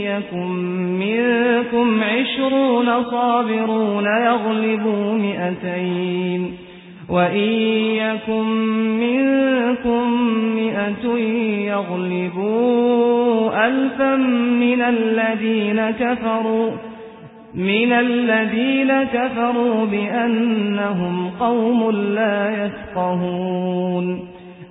يكن منكم عشرون صابرون يغلبوا مئتين وإن منكم مئة يغلبوا ألفا من الذين كفروا من الذين كفروا بأنهم قوم لا يفقهون